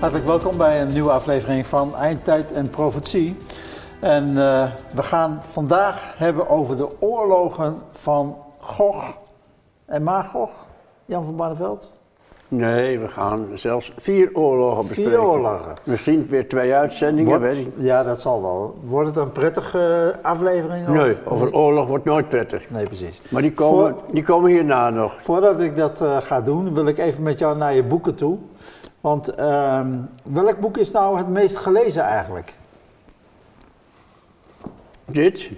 Hartelijk welkom bij een nieuwe aflevering van Eindtijd en Profetie. En uh, we gaan vandaag hebben over de oorlogen van Gog en Magog. Jan van Barneveld? Nee, we gaan zelfs vier oorlogen bespreken. Vier oorlogen. Misschien weer twee uitzendingen, weet ik. Ja, dat zal wel. Wordt het een prettige aflevering? Of? Nee, over oorlog wordt nooit prettig. Nee, precies. Maar die komen, Voor- die komen hierna nog. Voordat ik dat eh, ga doen, wil ik even met jou naar je boeken toe. Want ehm, welk boek is nou het meest gelezen eigenlijk? Dit,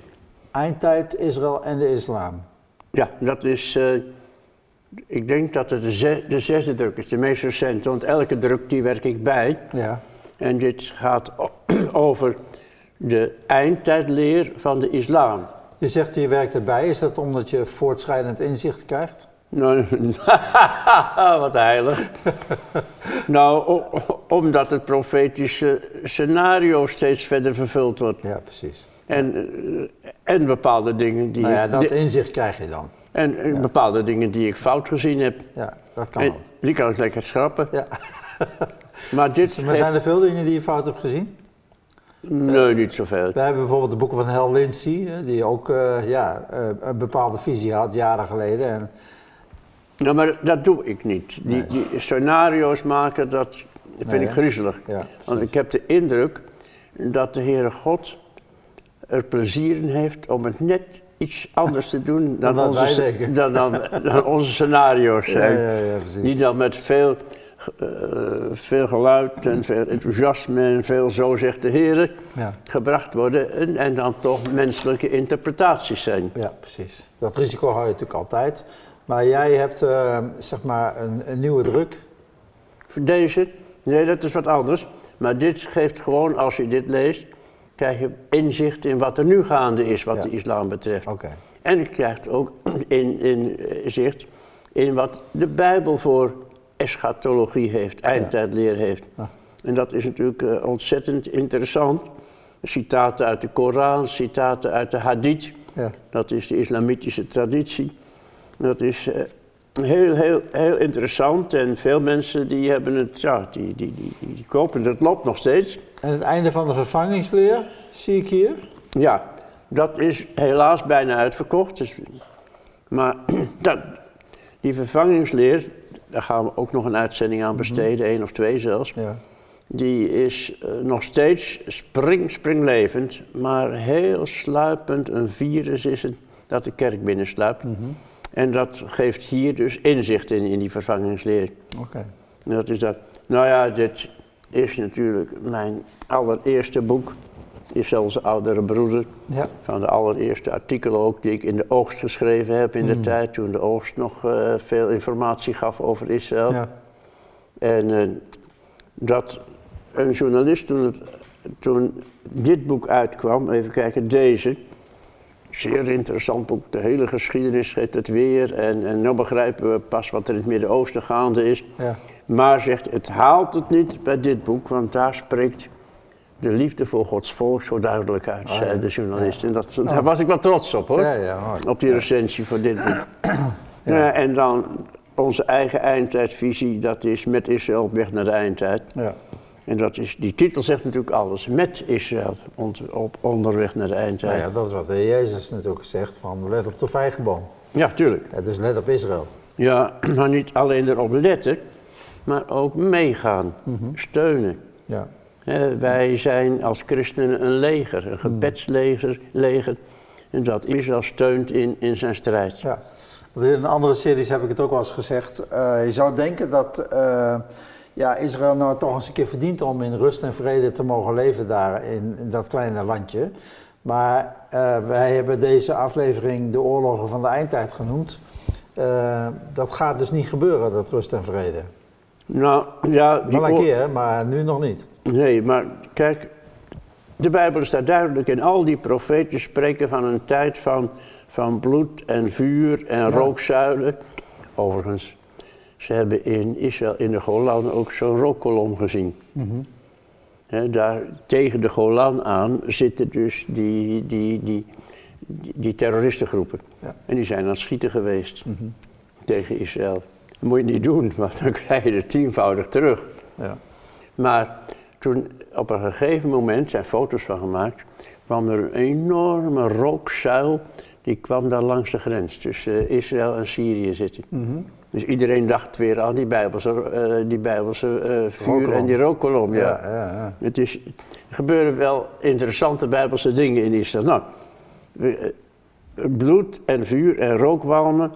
Eindtijd, Israël en de islam. ja, dat is... eh, ik denk dat het de, ze- de zesde druk is, de meest recente. Want elke druk die werk ik bij. Ja. En dit gaat over de eindtijdleer van de islam. Je zegt je werkt erbij. Is dat omdat je voortschrijdend inzicht krijgt? Nou, wat heilig. nou, omdat het profetische scenario steeds verder vervuld wordt. Ja, precies. En, eh, en bepaalde dingen die, Nou ja, dat inzicht krijg je dan. en, en bepaalde dingen die ik fout gezien heb. Ja, dat kan En ook. die kan ik lekker schrappen. Ja. Maar dit Maar zijn er veel dingen die je fout hebt gezien? Nee, niet zoveel. We hebben bijvoorbeeld de boeken van Hal Lindsey, hè, die ook eh, ja, eh, een bepaalde visie had jaren geleden. En, Nou, maar dat doe ik niet. Die, die scenario's maken, dat vind Nee, ik griezelig. ja, Want ik heb de indruk dat de Heere God er plezier in heeft om het net iets anders te doen dan, onze, dan, dan, dan onze scenario's zijn. ja. Die dan met veel, eh, veel geluid en veel enthousiasme en veel zo zegt de Heer Ja, gebracht worden en, en dan toch menselijke interpretaties zijn. ja, precies. Dat risico hou je natuurlijk altijd. Maar jij hebt eh, zeg maar een, een nieuwe druk. Voor deze, nee, dat is wat anders. Maar dit geeft gewoon, als je dit leest, krijg je inzicht in wat er nu gaande is wat Ja. de islam betreft. Oké. En je krijgt ook in, in, eh, zicht in wat de Bijbel voor eschatologie heeft, eindtijdleer heeft. Ah. En dat is natuurlijk eh, ontzettend interessant. Citaten uit de Koran, citaten uit de Hadith. Ja. Dat is de islamitische traditie. Dat is eh, heel, heel, heel interessant en veel mensen die hebben het, ja, die, die, die, die, kopen het loopt nog steeds. En het einde van de vervangingsleer zie ik hier. Ja, dat is helaas bijna uitverkocht. Dus, maar dat, die vervangingsleer, daar gaan we ook nog een uitzending aan besteden, één of twee zelfs. Ja. Die is eh, nog steeds spring, springlevend, maar heel sluipend. Een virus is het dat de kerk binnensluipt. Mhm. En dat geeft hier dus inzicht in, in die vervangingsleer. Oké. Dat is dat. Nou ja, dit is natuurlijk mijn allereerste boek. Is zelfs oudere broeder. Ja. Van de allereerste artikelen ook die ik in de oogst geschreven heb in de tijd. Toen de oogst nog eh, veel informatie gaf over Israël. Ja. En eh, dat een journalist toen, het, toen dit boek uitkwam, even kijken, deze. Zeer interessant boek, de hele geschiedenis geeft het weer. En, en nu begrijpen we pas wat er in het Midden-Oosten gaande is. Ja. Maar zegt, het haalt het niet bij dit boek, want daar spreekt de liefde voor Gods volk zo duidelijk uit, Ah, zei de journalist. Ja. En dat, daar was ik wel trots op hoor, Ja, ja, mooi. op die recensie voor dit boek. Ja, en dan onze eigen eindtijdvisie, dat is met Israël op weg naar de eindtijd. Ja. En dat is, die titel zegt natuurlijk alles, met Israël op onderweg naar de eindtijd. Nou ja, dat is wat de Jezus natuurlijk zegt van let op de vijgenboom. ja, tuurlijk. Ja, dus let op Israël. Ja, maar niet alleen erop letten, maar ook meegaan, steunen. Ja. Wij zijn als christenen een leger, een gebedsleger. Leger, en dat Israël steunt in, in zijn strijd. Ja. In een andere series heb ik het ook wel eens gezegd. eh, je zou denken dat eh, ja, Israël nou toch eens een keer verdient om in rust en vrede te mogen leven daar in, in dat kleine landje. Maar eh, wij hebben deze aflevering de oorlogen van de eindtijd genoemd. Eh, dat gaat dus niet gebeuren, dat rust en vrede. Nou ja, Wel een keer, maar nu nog niet. Nee, maar kijk, de Bijbel staat duidelijk in al die profeten spreken van een tijd van, van bloed en vuur en rookzuilen. Overigens, ze hebben in Israël, in de Golan, ook zo'n rookkolom gezien. Hè, daar tegen de Golan aan zitten dus die, die, die, die, die terroristengroepen. Ja. En die zijn aan het schieten geweest tegen Israël. Dat moet je niet doen, want dan krijg je het tienvoudig terug. Ja. Maar toen op een gegeven moment, zijn foto's van gemaakt, kwam er een enorme rookzuil. Die kwam daar langs de grens tussen Israël en Syrië zitten. Mhm. Dus iedereen dacht weer aan die Bijbelse, eh, die Bijbelse eh, vuur Rookkolom. en die rookkolom. Ja. Ja. Het is, er gebeuren wel interessante Bijbelse dingen in Israël. Nou, eh, bloed en vuur en rookwalmen.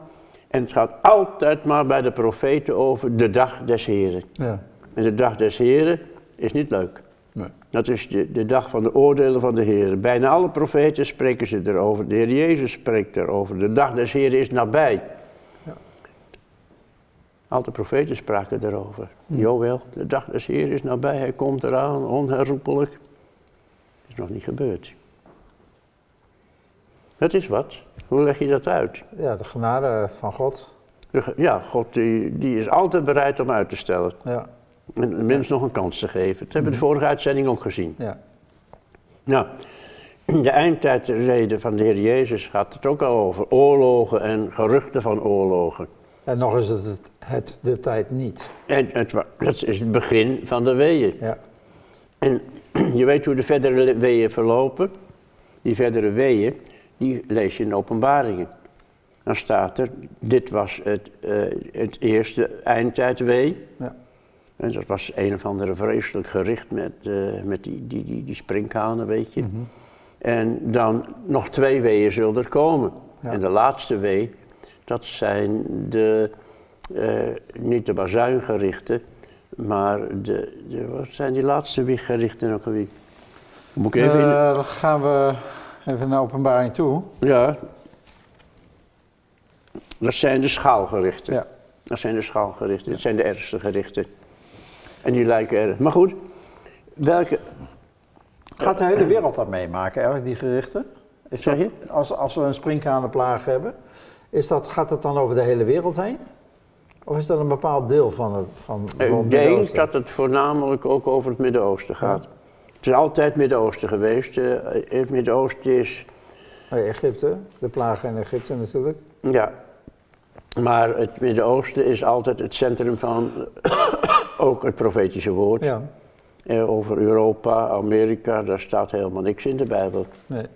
En het gaat altijd maar bij de profeten over de dag des Heren. ja. En de dag des Heren is niet leuk. Nee. Dat is de, de dag van de oordelen van de Heer. Bijna alle profeten spreken ze erover. De Heer Jezus spreekt erover. De dag des Heren is nabij. Ja. Al de profeten spraken erover. Joël, de dag des Heer is nabij. Hij komt eraan, onherroepelijk. is nog niet gebeurd. Dat is wat. Hoe leg je dat uit? ja, de genade van God. De Ja, God die, die is altijd bereid om uit te stellen. Ja, En de mens nog een kans te geven. Dat hebben we de vorige uitzending ook gezien. ja. Nou, de eindtijdreden van de Heer Jezus gaat het ook al over. Oorlogen en geruchten van oorlogen. En nog is het, het, het de tijd niet. En het, dat is het begin van de weeën. Ja, En je weet hoe de verdere weeën verlopen. Die verdere weeën, die lees je in openbaringen. Dan staat er, dit was het, eh, het eerste eindtijdwee. ja. En dat was een of andere vreselijk gericht met, eh, met die, die, die, die sprinkhanen, weet je. Mhm. En dan nog twee weeën zullen er komen. Ja. En de laatste wee, dat zijn de, eh, niet de bazuingerichten, maar de, de, wat zijn die laatste wiggerichten ook alweer? Moet ik even in- Eh, dan gaan we even naar openbaring toe. Ja. Dat zijn de schaalgerichten. Ja. Dat zijn de schaalgerichten. Dat zijn de ergste gerichten. En die lijken erg. Maar goed, welke... Gaat de hele wereld dat meemaken, eigenlijk, die gerichten? Is Zeg dat, als, als we een sprinkhanenplaag hebben, is dat, gaat het dan over de hele wereld heen? Of is dat een bepaald deel van het van, Ik bijvoorbeeld denk dat het voornamelijk ook over het Midden-Oosten gaat. Het is altijd Midden-Oosten geweest. Eh, het Midden-Oosten is, Egypte, de plagen in Egypte natuurlijk. ja. Maar het Midden-Oosten is altijd het centrum van ook het profetische woord. Ja, Eh, over Europa, Amerika, daar staat helemaal niks in de Bijbel. nee.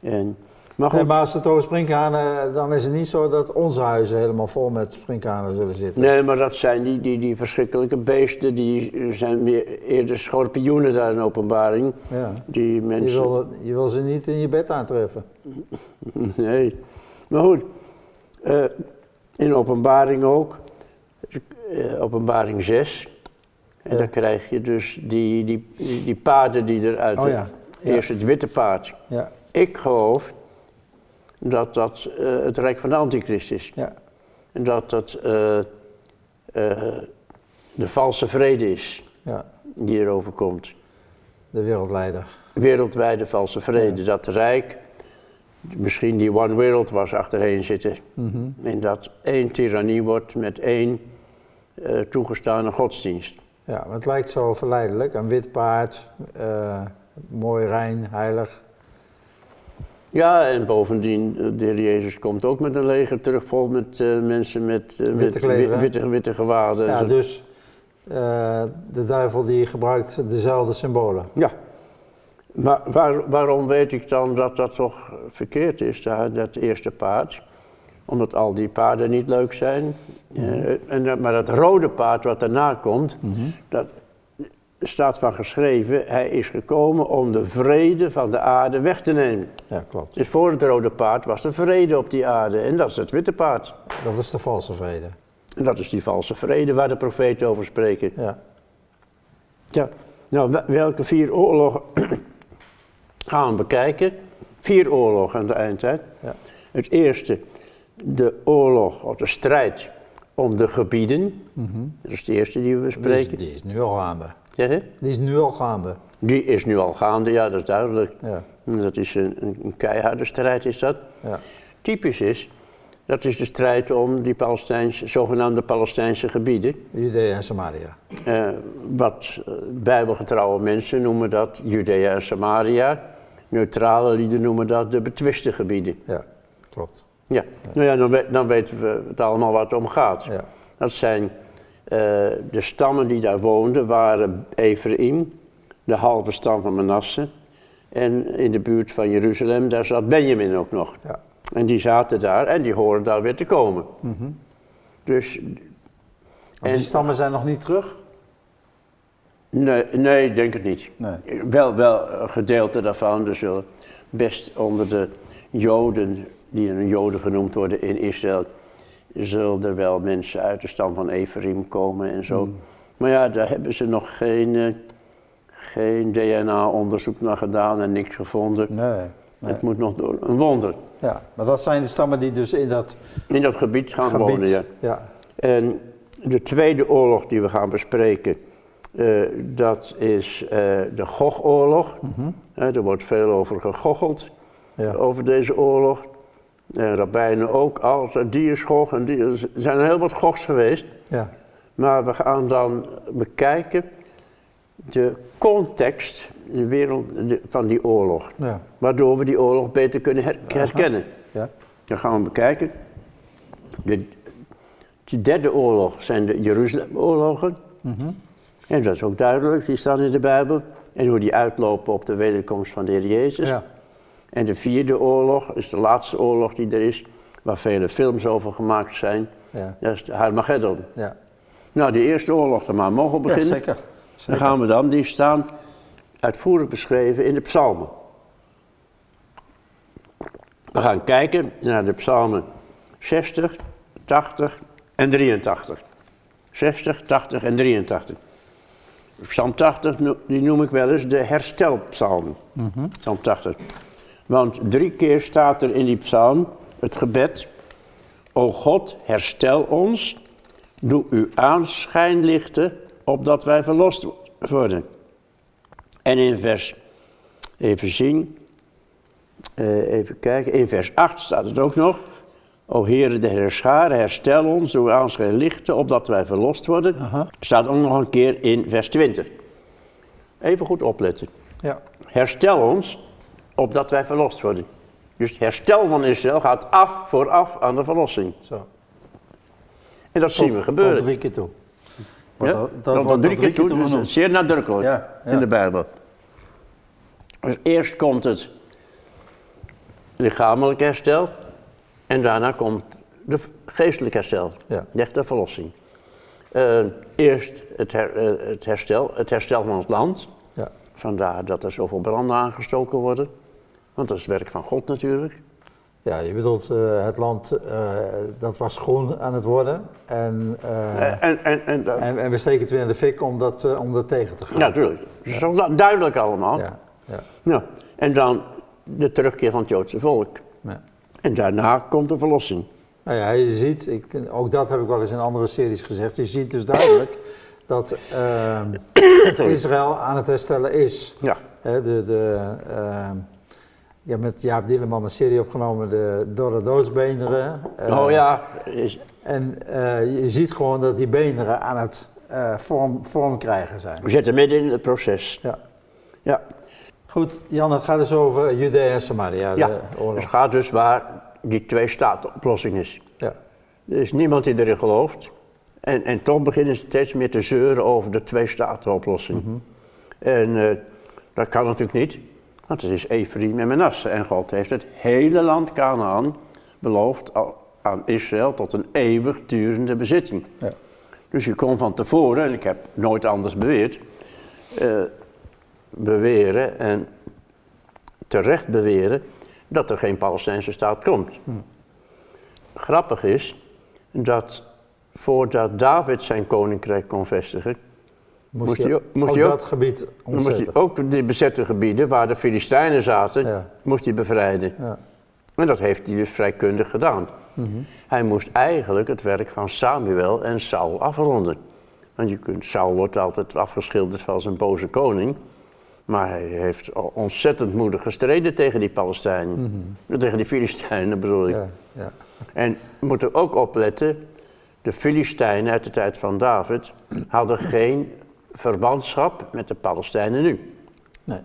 En, maar Nee, goed, maar als het over sprinkhanen, dan is het niet zo dat onze huizen helemaal vol met sprinkhanen zullen zitten. nee, maar dat zijn die, die, die verschrikkelijke beesten, die zijn meer, eerder schorpioenen daar in openbaring. Ja. Die Je, mensen... wil, je wil ze niet in je bed aantreffen. Nee. Maar goed, eh, in openbaring ook, eh, openbaring 6. En Ja. dan krijg je dus die, die, die, die paarden die eruit. Oh ja. Ja. Eerst het witte paard. Ja, Ik geloof dat dat eh, het rijk van de antichrist is. ja, En dat dat eh, eh, de valse vrede is ja. die erover komt. De wereldleider. Wereldwijde valse vrede. Dat rijk, misschien die one world was achterheen zitten. Mhm. En dat één tirannie wordt met één toegestane godsdienst. Ja, maar het lijkt zo verleidelijk. Een wit paard, mooi, rein, heilig. Ja, en bovendien, eh, de Heer Jezus komt ook met een leger terug vol met eh, mensen met eh, Witte witte, witte gewaden. Ja, dus de duivel die gebruikt dezelfde symbolen. Ja. Maar waar- waarom weet ik dan dat dat toch verkeerd is, dat, dat eerste paard? Omdat al die paarden niet leuk zijn. Eh, en, maar dat rode paard wat daarna komt, dat staat van geschreven, hij is gekomen om de vrede van de aarde weg te nemen. Ja, klopt. Dus voor het rode paard was er vrede op die aarde en dat is het witte paard. Dat is de valse vrede. En dat is die valse vrede waar de profeten over spreken. Ja, Ja, nou, wel- welke vier oorlogen gaan we bekijken? Vier oorlogen aan de eindtijd. ja, Het eerste, de oorlog of de strijd om de gebieden. Dat is de eerste die we die, is, bespreken. die is nu al gaande. Die is nu al gaande. Die is nu al gaande, ja, dat is duidelijk. Ja, Dat is een, een, keiharde strijd, is dat. ja, Typisch is, dat is de strijd om die Palestijnse, zogenaamde Palestijnse gebieden. Judea en Samaria. Eh, wat eh, bijbelgetrouwe mensen noemen dat Judea en Samaria. Neutrale lieden noemen dat de betwiste gebieden. Ja, klopt. Ja, nou ja, dan, we- dan weten we het allemaal waar het om gaat. Ja, Dat zijn de stammen die daar woonden waren Ephraim, de halve stam van Manasse. En in de buurt van Jeruzalem, daar zat Benjamin ook nog. Ja. En die zaten daar en die horen daar weer te komen. Mhm. Dus Want die stammen zijn nog niet terug? nee, nee, ik denk het niet. Nee. Wel, wel een gedeelte daarvan, zullen best onder de Joden, die een Joden genoemd worden in Israël, zullen er wel mensen uit de stam van Ephraim komen en zo. Maar ja, daar hebben ze nog geen, eh, geen DNA-onderzoek naar gedaan en niks gevonden. Nee. nee. Het moet nog door een wonder. Ja, maar dat zijn de stammen die dus in dat In dat gebied gaan gebied... wonen, ja. ja. En de tweede oorlog die we gaan bespreken, eh, dat is eh, de Gogoorlog. Eh, er wordt veel over gegocheld, Ja. over deze oorlog. En rabbijnen ook, altijd die is Gog en die is, er zijn heel wat Gogs geweest. Ja. Maar we gaan dan bekijken de context de wereld, de- van die oorlog. Ja. Waardoor we die oorlog beter kunnen her- herkennen. Ja. Dan gaan we bekijken. De, de derde oorlog zijn de Jeruzalem-oorlogen. En dat is ook duidelijk, die staan in de Bijbel. En hoe die uitlopen op de wederkomst van de Heer Jezus. Ja. En de vierde oorlog is de laatste oorlog die er is, waar vele films over gemaakt zijn. Ja. Dat is de Harmageddon. Ja. Nou, die eerste oorlog, daar maar mogen Ja, beginnen. zeker. Dan gaan we dan, die staan uitvoerig beschreven in de psalmen. We gaan kijken naar de psalmen 60, 80 en 83. 60, 80 en 83. Psalm 80, no- die noem ik wel eens de herstelpsalm. Psalm 80. Want drie keer staat er in die psalm het gebed. O God, herstel ons, doe uw aanschijn lichten, opdat wij verlost worden. En in vers, even zien, eh, even kijken, in vers 8 staat het ook nog. O Heere de Herscharen, herstel ons, doe uw aanschijn lichten, opdat wij verlost worden. Aha. Staat ook nog een keer in vers 20. Even goed opletten. Ja. Herstel ons, opdat wij verlost worden. Dus het herstel van Israël gaat af vooraf aan de verlossing. Zo. En dat zien we gebeuren. Tot drie keer toe. Ja? Dat, tot drie keer toe, dus is zeer nadrukkelijk Ja, ja. in de Bijbel. Dus eerst komt het lichamelijk herstel en daarna komt de geestelijk herstel, Ja. de echte verlossing. Eh, eerst het, her- eh, het, herstel, het herstel van het land, Ja. vandaar dat er zoveel branden aangestoken worden, want dat is werk van God natuurlijk. ja, je bedoelt eh, het land, eh, dat was groen aan het worden. En, eh, en, en, en, dat- en, en we steken het weer in de fik om dat, om dat tegen te gaan. ja, natuurlijk. Dat is ook duidelijk allemaal. Ja. Ja. Ja. En dan de terugkeer van het Joodse volk. Ja. En daarna komt de verlossing. Nou ja, je ziet, ik, ook dat heb ik wel eens in andere series gezegd, je ziet dus duidelijk dat ehm, Israël aan het herstellen is. Ja. De, de, je hebt met Jaap Dieleman een serie opgenomen, de Dorre Doodsbeenderen. Eh, oh ja, En eh, je ziet gewoon dat die beenderen aan het eh, vorm, vorm krijgen zijn. we zitten midden in het proces. Ja. Ja, Goed, Jan, het gaat dus over Judea en Samaria, ja. de het oorlog. gaat dus waar die twee staten oplossing is. Ja. Er is niemand die erin gelooft. En, en toch beginnen ze steeds meer te zeuren over de twee staten oplossing. En dat kan natuurlijk niet, want het is Ephraim en Manasse. En God heeft het hele land Canaan beloofd aan Israël tot een eeuwigdurende bezitting. Ja. Dus je kon van tevoren, en ik heb nooit anders beweerd, eh, beweren en terecht beweren dat er geen Palestijnse staat komt. Grappig is dat voordat David zijn koninkrijk kon vestigen, Moest, Moest je, ook- moest ook je ook- dat gebied moest ontzetten. hij ook die bezette gebieden waar de Filistijnen zaten, Ja. moest hij bevrijden. Ja. En dat heeft hij dus vrij kundig gedaan. Hij moest eigenlijk het werk van Samuel en Saul afronden. Want je kunt, Saul wordt altijd afgeschilderd als een boze koning. Maar hij heeft ontzettend moedig gestreden tegen die Palestijnen. Tegen die Filistijnen bedoel ik. Ja, ja. En we moeten ook opletten, de Filistijnen uit de tijd van David hadden geen verbandschap met de Palestijnen nu. Nee.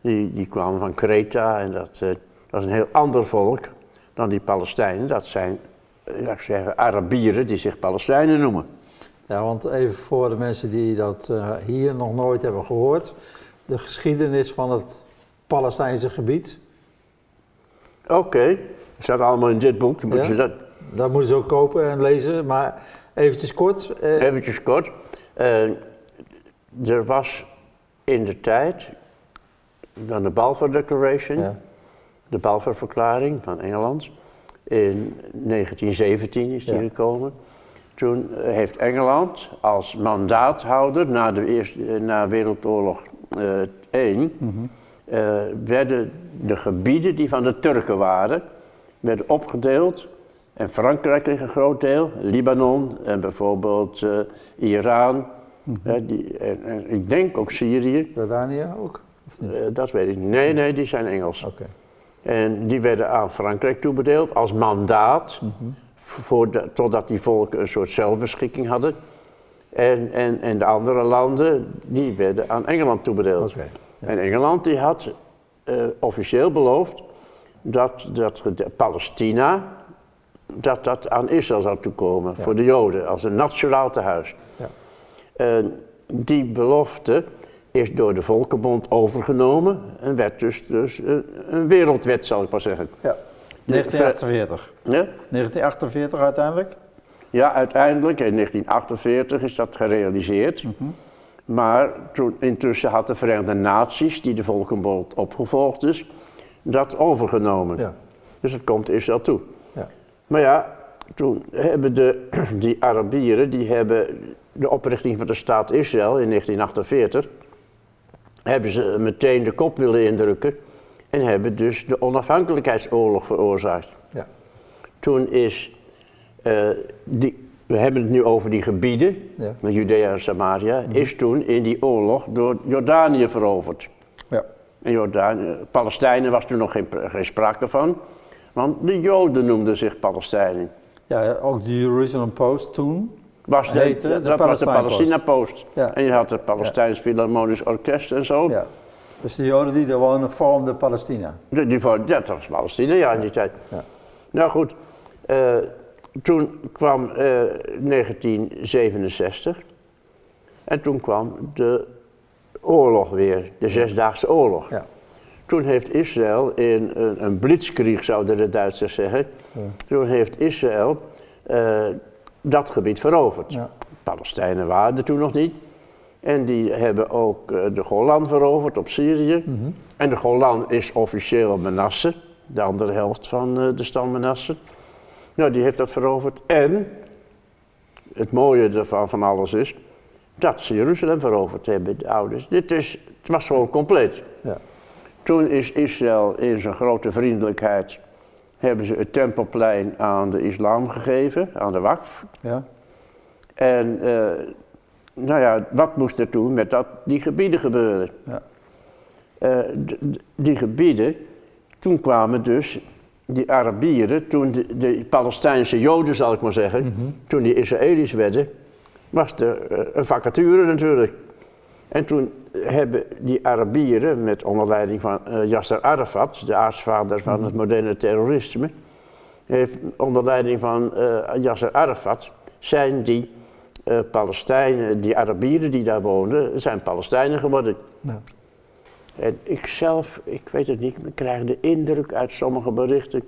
Die, die kwamen van Kreta en dat, eh, dat is een heel ander volk dan die Palestijnen. Dat zijn, eh, laat ik zeggen, Arabieren die zich Palestijnen noemen. Ja, want even voor de mensen die dat eh, hier nog nooit hebben gehoord. De geschiedenis van het Palestijnse gebied. Oké, dat staat allemaal in dit boek. Dan moeten Ja? ze dat Dat moeten ze ook kopen en lezen. Maar eventjes kort. eh, eventjes kort. Er was in de tijd, dan de Balfour Declaration, ja. de Balfour-verklaring van Engeland. In 1917 is die Ja. gekomen. Toen eh, heeft Engeland als mandaathouder na, de eerste, eh, na Wereldoorlog eh 1, Mhm. eh, werden de gebieden die van de Turken waren, werden opgedeeld. En Frankrijk kreeg een groot deel, Libanon en bijvoorbeeld eh, Iran. Hè, die, en, en ik denk ook Syrië, Jordanië ook? Of niet? Eh, dat weet ik niet. Nee, nee, die zijn Engels. Oké. En die werden aan Frankrijk toebedeeld als mandaat, Mhm. voor de- totdat die volken een soort zelfbeschikking hadden. En, en, en de andere landen, die werden aan Engeland toebedeeld. Ja. En Engeland die had eh, officieel beloofd dat, dat Palestina, dat dat aan Israël zou toekomen, Ja. voor de Joden, als een nationaal tehuis. Ja. En die belofte is door de Volkenbond overgenomen en werd dus, dus een, een wereldwet, zal ik maar zeggen. Ja. 1948. Ja? 1948 uiteindelijk? Ja, uiteindelijk in 1948 is dat gerealiseerd. Mhm. Maar toen, intussen had de Verenigde Naties, die de Volkenbond opgevolgd is, dat overgenomen. Ja. Dus het komt Israël toe. Ja. Maar ja, toen hebben de, die Arabieren, die hebben de oprichting van de staat Israël in 1948, hebben ze meteen de kop willen indrukken en hebben dus de onafhankelijkheidsoorlog veroorzaakt. Ja. Toen is, eh, die, we hebben het nu over die gebieden, Ja. Judea en Samaria, is toen in die oorlog door Jordanië veroverd. Ja. En Jordanië, Palestijnen was toen nog geen, geen sprake van, want de Joden noemden zich Palestijnen. ja, ook de Jerusalem Post toen. Was de, Heette de dat was de Palestina Post. Ja. En je had het Palestijns Philharmonisch Orkest en zo. Ja. Dus de Joden die er wonen vormden Palestina. Die, die, ja, dat was Palestina, ja, in die tijd. Ja. Nou goed, eh, toen kwam eh, 1967 en toen kwam de oorlog weer, de Zesdaagse Oorlog. Ja. Toen heeft Israël in een, een blitzkrieg, zouden de Duitsers zeggen, Ja. toen heeft Israël eh, dat gebied veroverd. Ja. Palestijnen waren er toen nog niet. En die hebben ook eh, de Golan veroverd op Syrië. Mhm. En de Golan is officieel Manasse, de andere helft van eh, de stam Manasse. Nou, die heeft dat veroverd. En het mooie ervan van alles is dat ze Jeruzalem veroverd hebben, de ouders. Dit is, het was gewoon compleet. Ja. Toen is Israël in zijn grote vriendelijkheid, hebben ze het tempelplein aan de islam gegeven, aan de Wakf. Ja. En eh, nou ja, wat moest er toen met dat, die gebieden gebeuren? Ja. Eh, die gebieden, toen kwamen dus die Arabieren, toen de, de Palestijnse Joden zal ik maar zeggen, Mhm. toen die Israëli's werden, was er eh, een vacature natuurlijk. En toen hebben die Arabieren, met onder leiding van eh, Yasser Arafat, de aartsvader van het moderne terrorisme, heeft onder leiding van eh, Yasser Arafat, zijn die eh, Palestijnen, die Arabieren die daar woonden, zijn Palestijnen geworden. Ja. En ik zelf, ik weet het niet, ik krijg de indruk uit sommige berichten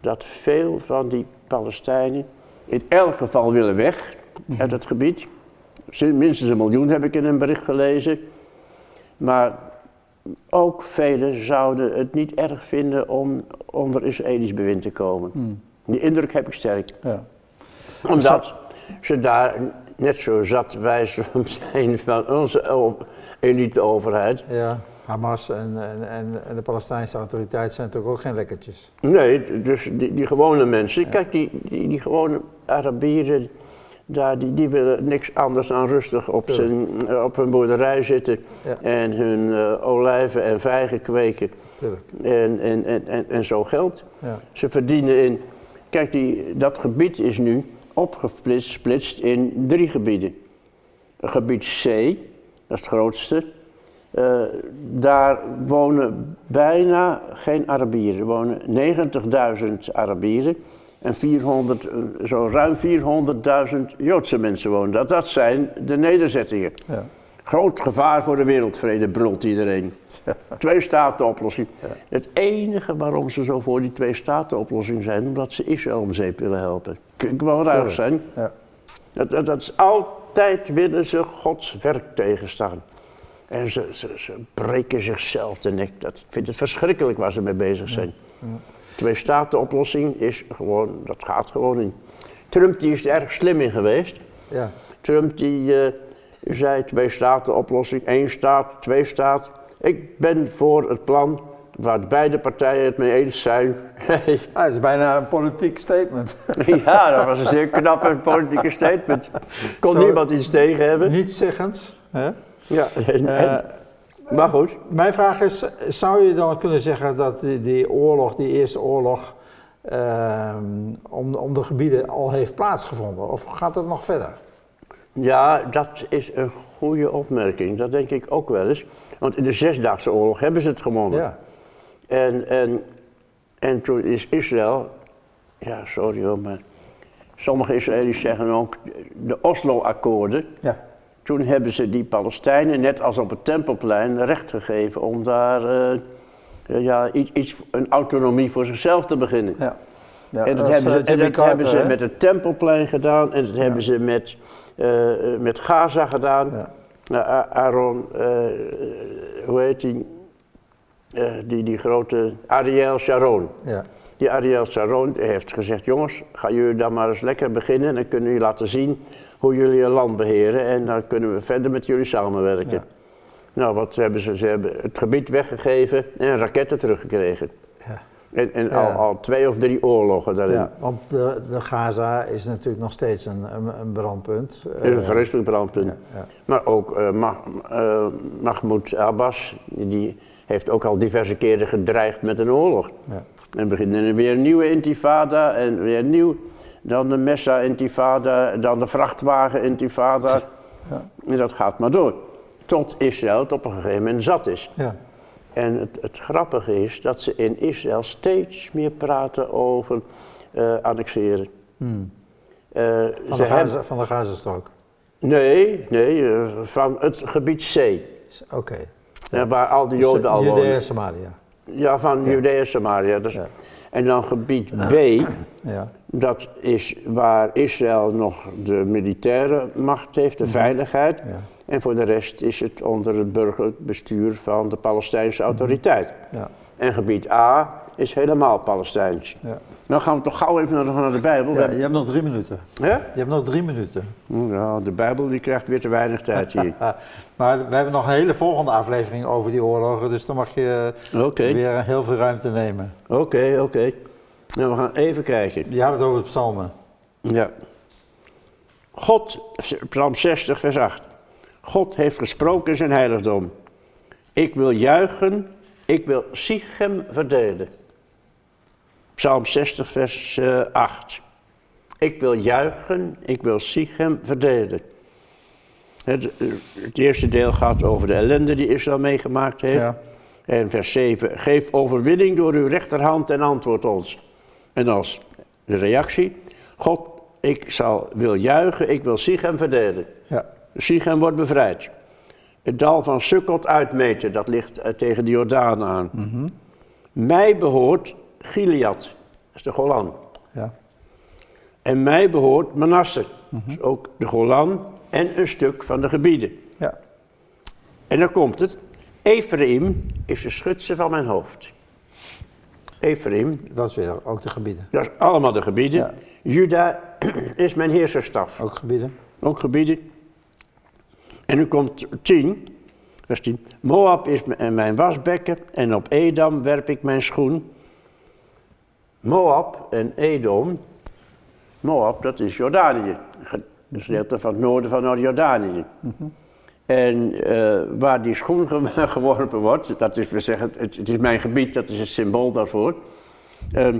dat veel van die Palestijnen in elk geval willen weg uit het gebied. Minstens een miljoen heb ik in een bericht gelezen. Maar ook velen zouden het niet erg vinden om onder Israëlisch bewind te komen. Hmm. Die indruk heb ik sterk. Ja. Omdat ze daar net zo zat wijs van zijn van onze elite-overheid. ja. Hamas en, en, en, de Palestijnse autoriteit zijn toch ook geen lekkertjes. Nee, dus die, die gewone mensen, kijk, die, die, die gewone Arabieren, daar, die, die willen niks anders dan rustig op, zijn, eh, op hun boerderij zitten Ja. en hun eh, olijven en vijgen kweken en, en, en, en, en zo geld. Ja. Ze verdienen in, kijk, die, dat gebied is nu opgesplitst in drie gebieden. Gebied C, dat is het grootste. Eh, daar wonen bijna geen Arabieren. Er wonen 90.000 Arabieren en 400, eh, zo ruim 400.000 Joodse mensen wonen. Dat, dat zijn de nederzettingen. Ja. Groot gevaar voor de wereldvrede, brult iedereen. Twee statenoplossing. Het enige waarom ze zo voor die twee statenoplossing zijn, omdat ze Israël om zeep willen helpen. Kun ik wel ruig zijn. Ja. Dat, dat, dat is altijd willen ze Gods werk tegenstaan. En ze, ze, ze breken zichzelf de nek. Dat, ik vind het verschrikkelijk waar ze mee bezig zijn. Twee statenoplossing is gewoon, dat gaat gewoon in. Trump die is er erg slim in geweest. Ja. Trump die eh, zei twee staten oplossing, één staat, twee staat. Ik ben voor het plan waar beide partijen het mee eens zijn. Ah, het is bijna een politiek statement. ja, dat was een zeer knappe politieke statement. Kon Zo- niemand iets tegen hebben. Niets. Hè? Ja, en- en- Eh, maar goed. Mijn vraag is, zou je dan kunnen zeggen dat die, die oorlog, die eerste oorlog, ehm, om, om de gebieden al heeft plaatsgevonden? Of gaat het nog verder? Ja, dat is een goede opmerking. Dat denk ik ook wel eens. Want in de Zesdaagse Oorlog hebben ze het gewonnen. Ja. En, en, en toen is Israël, ja sorry hoor, maar sommige Israëli's zeggen ook de Oslo-akkoorden. Ja. Toen hebben ze die Palestijnen, net als op het Tempelplein, recht gegeven om daar eh, eh, ja, iets, iets, een autonomie voor zichzelf te beginnen. ja. ja en dat, hebben, ze, eh, en Jimmy dat Carter, hebben ze hè? met het Tempelplein gedaan en dat hebben ze met, met Gaza gedaan. Ja. A- Aaron, hoe heet die? Die, die grote Ariel Sharon. Ja. Die Ariel Sharon heeft gezegd: Jongens, gaan jullie dan maar eens lekker beginnen. En dan kunnen jullie laten zien hoe jullie een land beheren. En dan kunnen we verder met jullie samenwerken. Ja. Nou, wat hebben ze? Ze hebben het gebied weggegeven en raketten teruggekregen. Ja. En, en Ja. al, al twee of drie oorlogen daarin. Ja, want de, de Gaza is natuurlijk nog steeds een, een, een brandpunt. Een Eh, vreselijk brandpunt. ja. Maar ook eh, eh, Mahmoud Abbas, die heeft ook al diverse keren gedreigd met een oorlog. Ja. En beginnen er weer een nieuwe intifada en weer nieuw. Dan de Messa-intifada, dan de vrachtwagen-intifada. Ja. En dat gaat maar door. Tot Israël het op een gegeven moment zat is. Ja. En het, het grappige is dat ze in Israël steeds meer praten over eh, annexeren. Hmm. Eh, Van, ze de hebben- Gaza, van de Gazastrook. Nee, nee, eh, van het gebied C. Oké. Ja, waar al die Joden al Judea wonen. en Samaria. Ja, van Judea en Samaria. Dus. En dan gebied B, Ja. dat is waar Israël nog de militaire macht heeft, de veiligheid. Ja. En voor de rest is het onder het burgerlijk bestuur van de Palestijnse autoriteit. Ja. En gebied A is helemaal Palestijns. Ja. Nou gaan we toch gauw even naar de, naar de Bijbel. Ja, je hebt nog drie minuten. Hè? Je hebt nog drie minuten. Ja, de Bijbel die krijgt weer te weinig tijd hier. Maar we hebben nog een hele volgende aflevering over die oorlogen, dus dan mag je Oké, weer heel veel ruimte nemen. oké, oké. Nou, we gaan even kijken. Je had het over de psalmen. Ja. God, Psalm 60, vers 8. God heeft gesproken in zijn heiligdom. Ik wil juichen, ik wil Sichem verdelen. Psalm 60, vers eh, 8. Ik wil juichen, ik wil Sichem verdelen. Het, eh, het eerste deel gaat over de ellende die Israël meegemaakt heeft. Ja. En vers 7. Geef overwinning door uw rechterhand en antwoord ons. En als de reactie. God, ik zal, wil juichen, ik wil Sichem verdelen. Ja. Sichem wordt bevrijd. Het dal van Sukkot uitmeten, dat ligt eh, tegen de Jordaan aan. Mij behoort Gilead, dat is de Golan. Ja. En mij behoort Manasse, dat is ook de Golan en een stuk van de gebieden. Ja. En dan komt het. Ephraim is de schutse van mijn hoofd. Ephraim, Dat is weer ook de gebieden. dat is allemaal de gebieden. Ja. Juda is mijn heerserstaf. Ook gebieden. Ook gebieden. En nu komt 10, vers 10. Moab is mijn wasbekken en op Edam werp ik mijn schoen. Moab en Edom, Moab dat is Jordanië, een gedeelte van het noorden van Jordanië. En eh, waar die schoen ge- geworpen wordt, dat is, we zeggen, het, het is mijn gebied, dat is het symbool daarvoor. Ehm,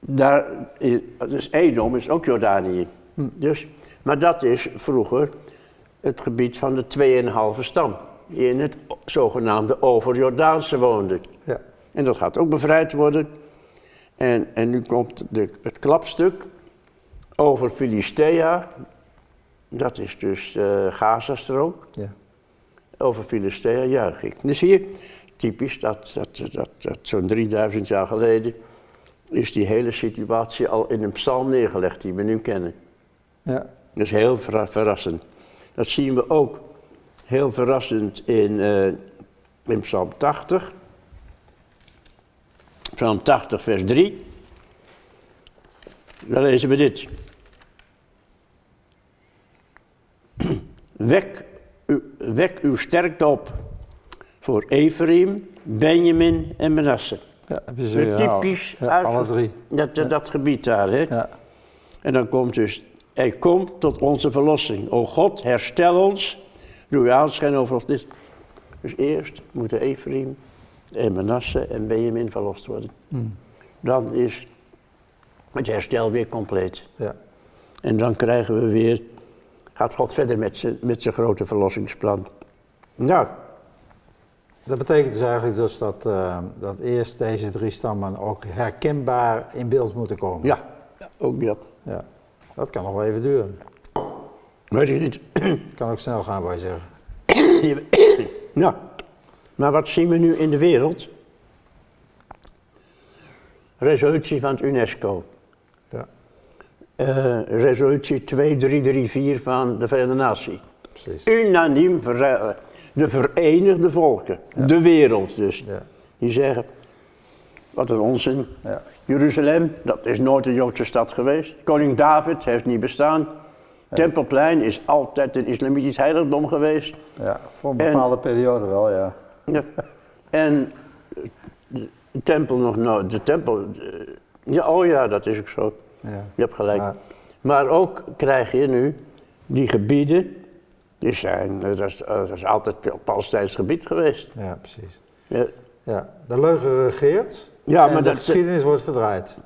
daar is, dus Edom is ook Jordanië. Dus, maar dat is vroeger het gebied van de 2,5 stam, die in het zogenaamde Overjordaanse woonde. Ja. En dat gaat ook bevrijd worden. En, en nu komt de, het klapstuk over Filistea. Dat is dus uh, Gazastrook. Ja. Over Filistea juich ik. Dus hier, typisch, dat, dat, dat, dat zo'n 3000 jaar geleden is die hele situatie al in een psalm neergelegd die we nu kennen. Ja. Dat is heel verra- verrassend. Dat zien we ook heel verrassend in, eh, in Psalm 80. Psalm 80, vers 3. Dan lezen we dit. Wek, u, wek uw sterkte op voor Ephraim, Benjamin en Manasse. Ja, ze typisch Ja, uitge- alle drie. Dat, dat, dat gebied daar, hè? Ja. En dan komt dus, hij komt tot onze verlossing. O God, herstel ons, doe uw aanschijn over ons. Dit. Dus eerst moeten Ephraim en Manasse en Benjamin verlost worden. Hmm. Dan is het herstel weer compleet. Ja. En dan krijgen we weer, gaat God verder met zijn, met zijn grote verlossingsplan. Nou, Dat betekent dus eigenlijk dus dat, eh, dat eerst deze drie stammen ook herkenbaar in beeld moeten komen. ja, ook dat. Ja. Dat kan nog wel even duren. Weet ik niet. Het kan ook snel gaan, wou je zeggen. Nou, maar wat zien we nu in de wereld? Resolutie van het UNESCO. Ja, Eh, resolutie 2334 van de Verenigde Naties. Unaniem, de Verenigde Volken, de wereld dus, Ja. die zeggen, wat een onzin. Ja. Jeruzalem, dat is nooit een Joodse stad geweest. Koning David heeft niet bestaan. Tempelplein is altijd een islamitisch heiligdom geweest. ja, voor een En- bepaalde periode wel, ja. Ja. En de tempel nog nooit. De tempel. eh, Ja, oh ja, dat is ook zo. ja. Je hebt gelijk. Maar- Maar ook krijg je nu die gebieden. Die zijn, eh, dat is, eh, dat is altijd Palestijns gebied geweest. Ja, precies. Ja, Ja, de leugen regeert Ja, en maar de dat- geschiedenis wordt verdraaid.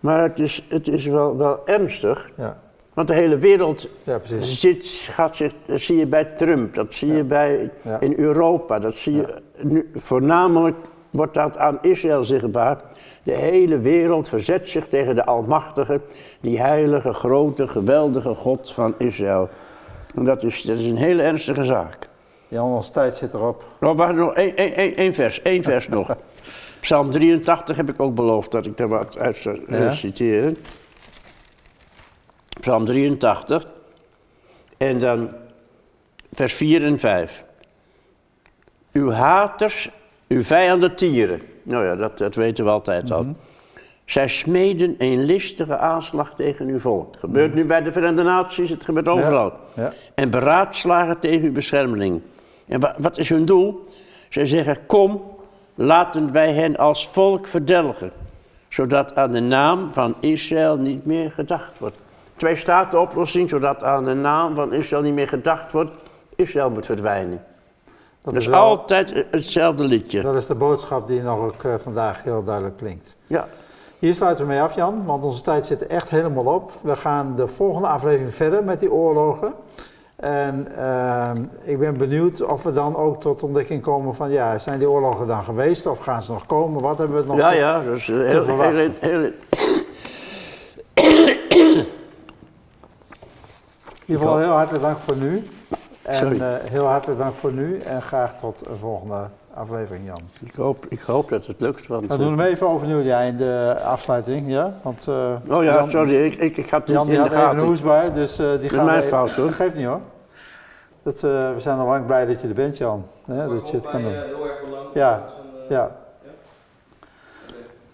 maar het is, het is wel, wel ernstig. Ja, Want de hele wereld ja zit, gaat zich, dat zie je bij Trump, dat zie je bij, Ja. in Europa, dat zie je nu, voornamelijk wordt dat aan Israël zichtbaar. De hele wereld verzet zich tegen de Almachtige, die heilige, grote, geweldige God van Israël. En dat is, dat is een hele ernstige zaak. Jan, onze tijd zit erop. Nou, wacht nog één, één, één, één vers, één vers nog. Psalm 83 heb ik ook beloofd dat ik daar wat uit zou citeren. Psalm 83. En dan vers 4 en 5. Uw haters, uw vijanden tieren. Nou ja, dat, dat weten we altijd al. Zij smeden een listige aanslag tegen uw volk. Gebeurt nu bij de Verenigde Naties, het gebeurt overal. Ja. En beraadslagen tegen uw beschermeling. En wa- wat is hun doel? Zij zeggen, kom, laten wij hen als volk verdelgen. Zodat aan de naam van Israël niet meer gedacht wordt. Twee staten oplossing, zodat aan de naam van Israël niet meer gedacht wordt. Israël moet verdwijnen. Dat is wel- altijd hetzelfde liedje. Dat is de boodschap die nog ook eh, vandaag heel duidelijk klinkt. Ja. Hier sluiten we mee af, Jan, want onze tijd zit echt helemaal op. We gaan de volgende aflevering verder met die oorlogen. En ehm, ik ben benieuwd of we dan ook tot ontdekking komen van, ja, zijn die oorlogen dan geweest of gaan ze nog komen? Wat hebben we nog? Ja, te- ja, dat is heel, heel, ieder geval heel hartelijk dank voor nu. En eh, heel hartelijk dank voor nu en graag tot een volgende aflevering, Jan. ik, hoop, ik hoop dat het lukt. Want, We doen hem even overnieuw, jij, in de afsluiting, ja? Want, eh, oh ja, Jan, sorry, ik, ik, ik had het Jan niet in de had even een gaten. hoesbui, dus eh, die gaan mijn we- fout, hoor. Dat geeft niet hoor. Dat, eh, we zijn al lang blij dat je er bent, Jan. Hè, dat je het kan doen. heel erg belangrijk. Ja, ja.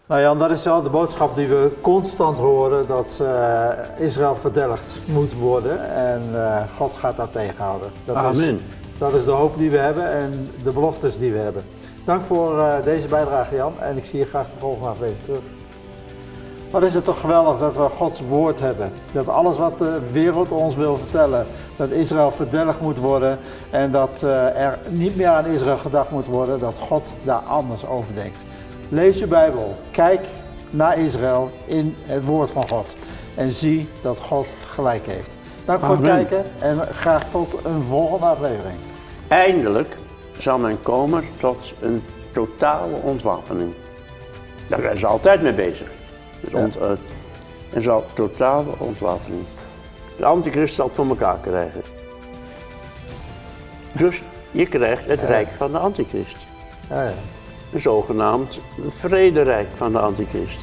Nou Jan, dat is wel de boodschap die we constant horen, dat eh, Israël verdelgd moet worden en eh, God gaat dat tegenhouden. Dat Is, Amen. dat is de hoop die we hebben en de beloftes die we hebben. Dank voor eh, deze bijdrage Jan en ik zie je graag de volgende aflevering terug. Wat is het toch geweldig dat we Gods woord hebben. Dat alles wat de wereld ons wil vertellen, dat Israël verdelgd moet worden en dat er niet meer aan Israël gedacht moet worden, dat God daar anders over denkt. Lees je Bijbel, kijk naar Israël in het woord van God en zie dat God gelijk heeft. Dank voor het kijken en graag tot een volgende aflevering. Eindelijk zal men komen tot een totale ontwapening. Daar zijn ze altijd mee bezig. Dus ont, uh, en zal totale ontwapening. De antichrist zal het voor elkaar krijgen. Dus je krijgt het rijk van de antichrist. Ja, ja. Zogenaamd vrederijk van de antichrist.